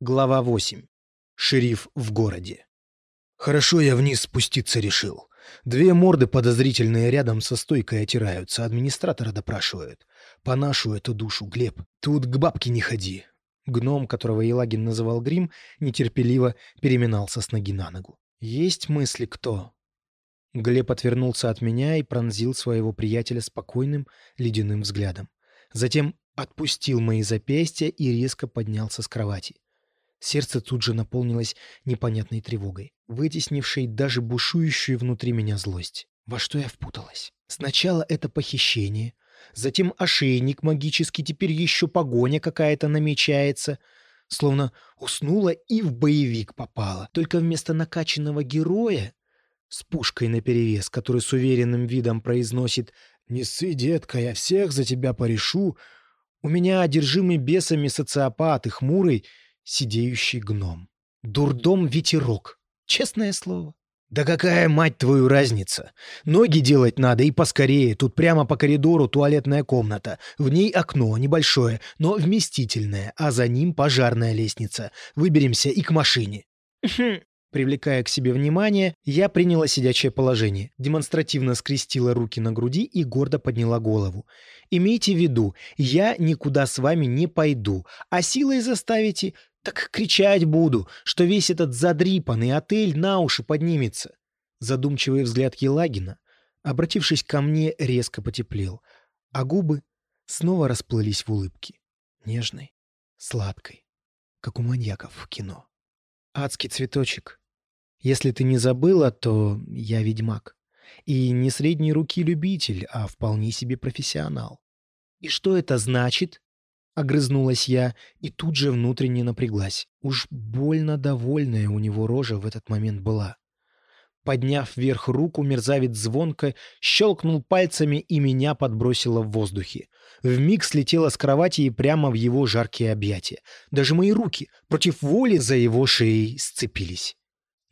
Глава 8. Шериф в городе. Хорошо я вниз спуститься решил. Две морды подозрительные рядом со стойкой отираются, администратора допрашивают. По нашу эту душу, Глеб, тут к бабке не ходи. Гном, которого Елагин называл Грим, нетерпеливо переминался с ноги на ногу. Есть мысли кто? Глеб отвернулся от меня и пронзил своего приятеля спокойным ледяным взглядом. Затем отпустил мои запястья и резко поднялся с кровати. Сердце тут же наполнилось непонятной тревогой, вытеснившей даже бушующую внутри меня злость. Во что я впуталась? Сначала это похищение, затем ошейник магический, теперь еще погоня какая-то намечается. Словно уснула и в боевик попала. Только вместо накачанного героя с пушкой наперевес, который с уверенным видом произносит «Не ссы, детка, я всех за тебя порешу», у меня одержимый бесами социопат и хмурый сидеющий гном. Дурдом ветерок. Честное слово. Да какая, мать твою, разница? Ноги делать надо и поскорее. Тут прямо по коридору туалетная комната. В ней окно небольшое, но вместительное, а за ним пожарная лестница. Выберемся и к машине. Привлекая к себе внимание, я приняла сидячее положение, демонстративно скрестила руки на груди и гордо подняла голову. «Имейте в виду, я никуда с вами не пойду, а силой заставите, так кричать буду, что весь этот задрипанный отель на уши поднимется». Задумчивый взгляд Елагина, обратившись ко мне, резко потеплел, а губы снова расплылись в улыбке, нежной, сладкой, как у маньяков в кино. Адский цветочек. Если ты не забыла, то я ведьмак. И не средней руки любитель, а вполне себе профессионал. И что это значит? Огрызнулась я и тут же внутренне напряглась. Уж больно довольная у него рожа в этот момент была. Подняв вверх руку, мерзавец звонко щелкнул пальцами и меня подбросило в воздухе. Вмиг слетела с кровати и прямо в его жаркие объятия. Даже мои руки против воли за его шеей сцепились.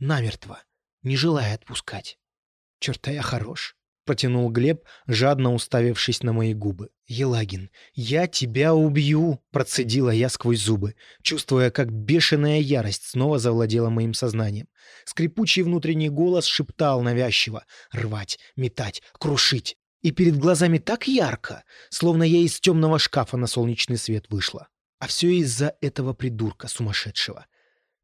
Намертво, не желая отпускать. Черта я хорош. — протянул Глеб, жадно уставившись на мои губы. «Елагин, я тебя убью!» — процедила я сквозь зубы, чувствуя, как бешеная ярость снова завладела моим сознанием. Скрипучий внутренний голос шептал навязчиво «рвать, метать, крушить». И перед глазами так ярко, словно я из темного шкафа на солнечный свет вышла. А все из-за этого придурка сумасшедшего.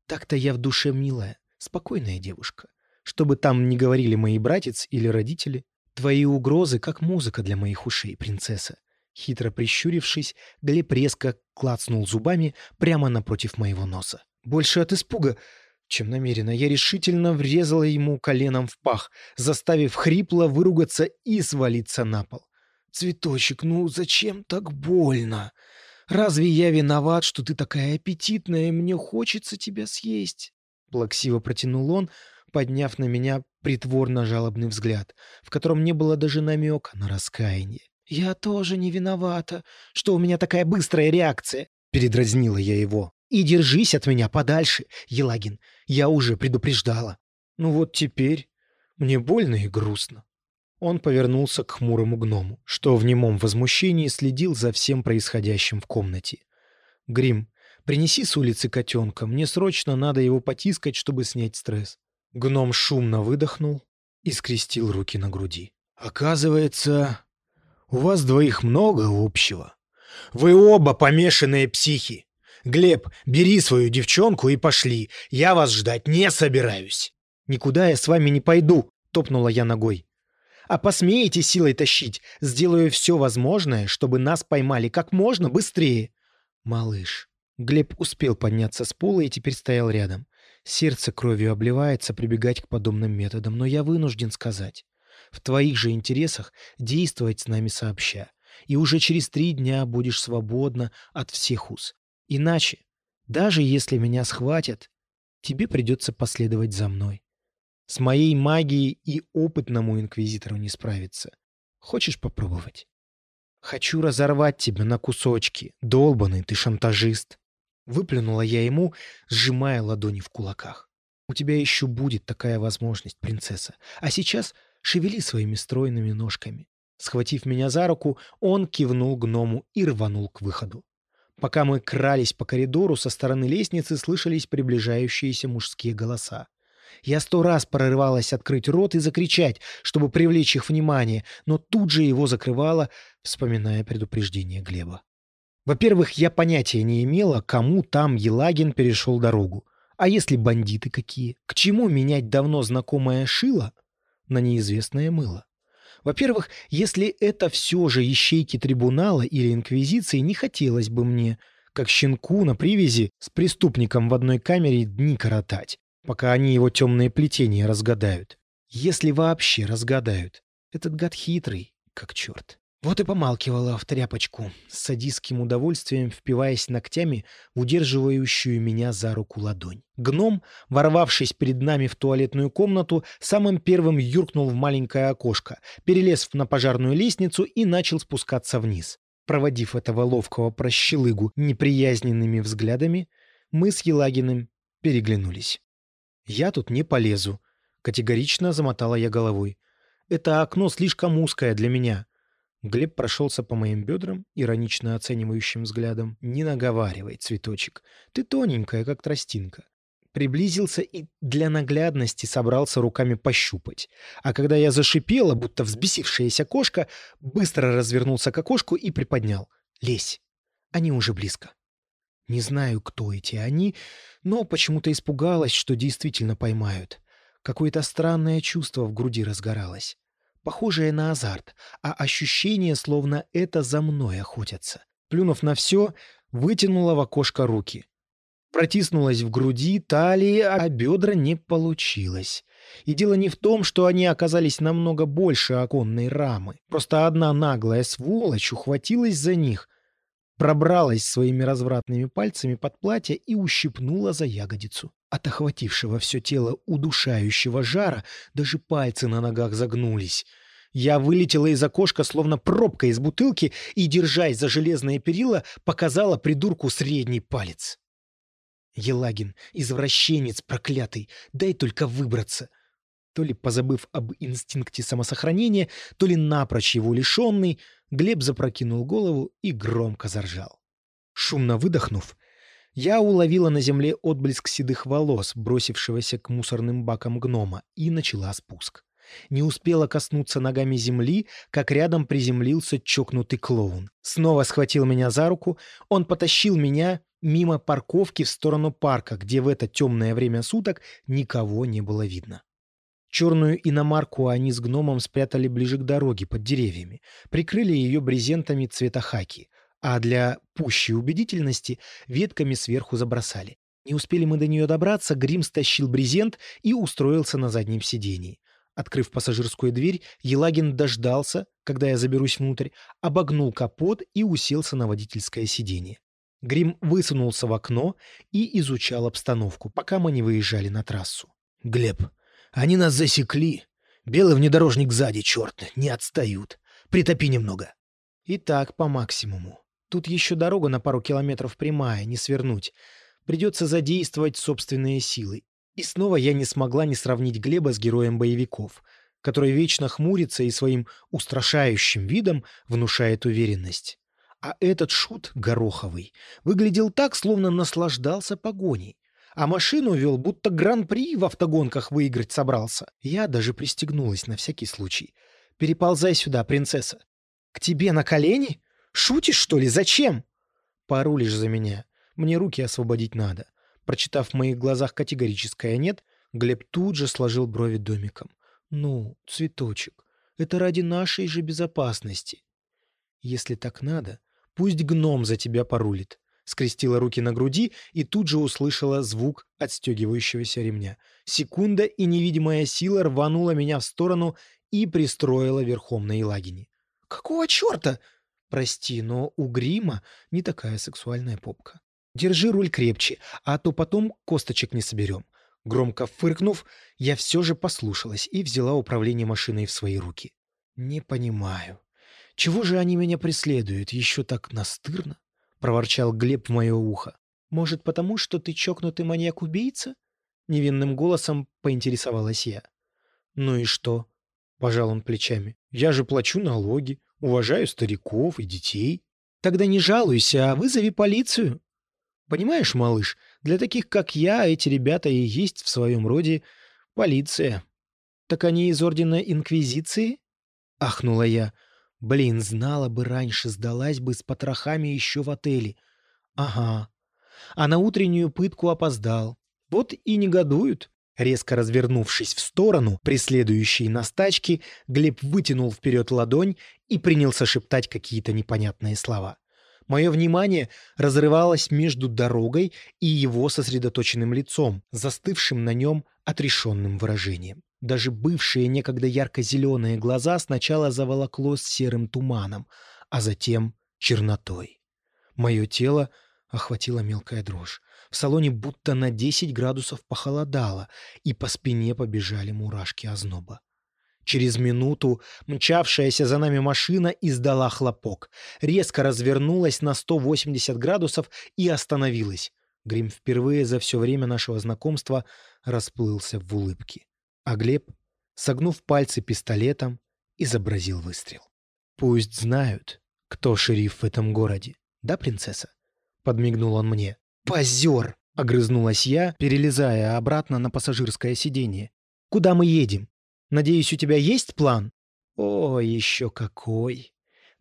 Так-то я в душе милая, спокойная девушка. Что бы там ни говорили мои братец или родители, Твои угрозы как музыка для моих ушей, принцесса. Хитро прищурившись, Глеб резко клацнул зубами прямо напротив моего носа. Больше от испуга, чем намеренно, я решительно врезала ему коленом в пах, заставив хрипло выругаться и свалиться на пол. «Цветочек, ну зачем так больно? Разве я виноват, что ты такая аппетитная, и мне хочется тебя съесть?» Плаксиво протянул он, подняв на меня притворно-жалобный взгляд, в котором не было даже намека на раскаяние. «Я тоже не виновата, что у меня такая быстрая реакция», — передразнила я его. «И держись от меня подальше, Елагин, я уже предупреждала». «Ну вот теперь мне больно и грустно». Он повернулся к хмурому гному, что в немом возмущении следил за всем происходящим в комнате. «Грим, принеси с улицы котенка, мне срочно надо его потискать, чтобы снять стресс». Гном шумно выдохнул и скрестил руки на груди. «Оказывается, у вас двоих много общего. Вы оба помешанные психи. Глеб, бери свою девчонку и пошли. Я вас ждать не собираюсь». «Никуда я с вами не пойду», — топнула я ногой. «А посмеете силой тащить, сделаю все возможное, чтобы нас поймали как можно быстрее». «Малыш». Глеб успел подняться с пола и теперь стоял рядом. Сердце кровью обливается прибегать к подобным методам, но я вынужден сказать. В твоих же интересах действовать с нами сообща. И уже через три дня будешь свободна от всех уз. Иначе, даже если меня схватят, тебе придется последовать за мной. С моей магией и опытному инквизитору не справиться. Хочешь попробовать? Хочу разорвать тебя на кусочки, долбанный ты шантажист. Выплюнула я ему, сжимая ладони в кулаках. «У тебя еще будет такая возможность, принцесса. А сейчас шевели своими стройными ножками». Схватив меня за руку, он кивнул гному и рванул к выходу. Пока мы крались по коридору, со стороны лестницы слышались приближающиеся мужские голоса. Я сто раз прорывалась открыть рот и закричать, чтобы привлечь их внимание, но тут же его закрывала, вспоминая предупреждение Глеба. Во-первых, я понятия не имела, кому там Елагин перешел дорогу. А если бандиты какие? К чему менять давно знакомое шило на неизвестное мыло? Во-первых, если это все же ищейки трибунала или инквизиции, не хотелось бы мне, как щенку на привязи, с преступником в одной камере дни коротать пока они его темные плетения разгадают. Если вообще разгадают. Этот гад хитрый, как черт. Вот и помалкивала в тряпочку, с садистским удовольствием впиваясь ногтями в удерживающую меня за руку ладонь. Гном, ворвавшись перед нами в туалетную комнату, самым первым юркнул в маленькое окошко, перелез на пожарную лестницу и начал спускаться вниз. Проводив этого ловкого прощелыгу неприязненными взглядами, мы с Елагиным переглянулись. «Я тут не полезу», — категорично замотала я головой. «Это окно слишком узкое для меня». Глеб прошелся по моим бедрам, иронично оценивающим взглядом. «Не наговаривай, цветочек. Ты тоненькая, как тростинка». Приблизился и для наглядности собрался руками пощупать. А когда я зашипела, будто взбесившаяся кошка, быстро развернулся к окошку и приподнял. «Лезь. Они уже близко». Не знаю, кто эти они, но почему-то испугалась, что действительно поймают. Какое-то странное чувство в груди разгоралось. Похожее на азарт, а ощущение, словно это за мной охотятся. Плюнув на все, вытянула в окошко руки. Протиснулась в груди, талии, а бедра не получилось. И дело не в том, что они оказались намного больше оконной рамы. Просто одна наглая сволочь ухватилась за них — пробралась своими развратными пальцами под платье и ущипнула за ягодицу. От охватившего все тело удушающего жара даже пальцы на ногах загнулись. Я вылетела из окошка, словно пробка из бутылки, и, держась за железные перила, показала придурку средний палец. Елагин, извращенец проклятый, дай только выбраться. То ли позабыв об инстинкте самосохранения, то ли напрочь его лишенный — Глеб запрокинул голову и громко заржал. Шумно выдохнув, я уловила на земле отблеск седых волос, бросившегося к мусорным бакам гнома, и начала спуск. Не успела коснуться ногами земли, как рядом приземлился чокнутый клоун. Снова схватил меня за руку, он потащил меня мимо парковки в сторону парка, где в это темное время суток никого не было видно. Черную иномарку они с гномом спрятали ближе к дороге, под деревьями, прикрыли ее брезентами цвета хаки, а для пущей убедительности ветками сверху забросали. Не успели мы до нее добраться, Грим стащил брезент и устроился на заднем сидении. Открыв пассажирскую дверь, Елагин дождался, когда я заберусь внутрь, обогнул капот и уселся на водительское сиденье. Грим высунулся в окно и изучал обстановку, пока мы не выезжали на трассу. «Глеб, они нас засекли. Белый внедорожник сзади, черт, не отстают. Притопи немного. И так по максимуму. Тут еще дорога на пару километров прямая, не свернуть. Придется задействовать собственные силы. И снова я не смогла не сравнить Глеба с героем боевиков, который вечно хмурится и своим устрашающим видом внушает уверенность. А этот шут, Гороховый, выглядел так, словно наслаждался погоней а машину вел, будто гран-при в автогонках выиграть собрался. Я даже пристегнулась на всякий случай. «Переползай сюда, принцесса». «К тебе на колени? Шутишь, что ли? Зачем?» «Порулишь за меня. Мне руки освободить надо». Прочитав в моих глазах категорическое «нет», Глеб тут же сложил брови домиком. «Ну, цветочек, это ради нашей же безопасности. Если так надо, пусть гном за тебя порулит скрестила руки на груди и тут же услышала звук отстегивающегося ремня. Секунда, и невидимая сила рванула меня в сторону и пристроила верхом на Елагине. «Какого черта?» «Прости, но у грима не такая сексуальная попка. Держи руль крепче, а то потом косточек не соберем». Громко фыркнув, я все же послушалась и взяла управление машиной в свои руки. «Не понимаю. Чего же они меня преследуют? Еще так настырно?» — проворчал Глеб в мое ухо. «Может, потому, что ты чокнутый маньяк-убийца?» Невинным голосом поинтересовалась я. «Ну и что?» — пожал он плечами. «Я же плачу налоги, уважаю стариков и детей». Тогда не жалуйся, а вызови полицию. Понимаешь, малыш, для таких, как я, эти ребята и есть в своем роде полиция. Так они из Ордена Инквизиции? Ахнула я. Блин, знала бы раньше, сдалась бы с потрохами еще в отеле. Ага. А на утреннюю пытку опоздал. Вот и негодуют. Резко развернувшись в сторону, преследующей нас тачки, Глеб вытянул вперед ладонь и принялся шептать какие-то непонятные слова. Мое внимание разрывалось между дорогой и его сосредоточенным лицом, застывшим на нем отрешенным выражением. Даже бывшие некогда ярко-зеленые глаза сначала заволокло серым туманом, а затем чернотой. Мое тело охватила мелкая дрожь. В салоне будто на 10 градусов похолодало, и по спине побежали мурашки озноба. Через минуту мчавшаяся за нами машина издала хлопок, резко развернулась на 180 градусов и остановилась. Грим впервые за все время нашего знакомства расплылся в улыбке. А Глеб, согнув пальцы пистолетом, изобразил выстрел. «Пусть знают, кто шериф в этом городе, да, принцесса?» — подмигнул он мне. «Позер!» — огрызнулась я, перелезая обратно на пассажирское сиденье. «Куда мы едем? Надеюсь, у тебя есть план?» «О, еще какой!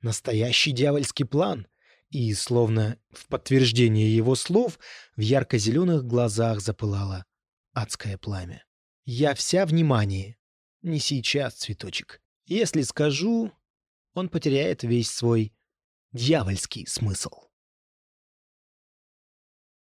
Настоящий дьявольский план!» И, словно в подтверждение его слов, в ярко-зеленых глазах запылало адское пламя. «Я вся внимание!» «Не сейчас, цветочек. Если скажу, он потеряет весь свой дьявольский смысл».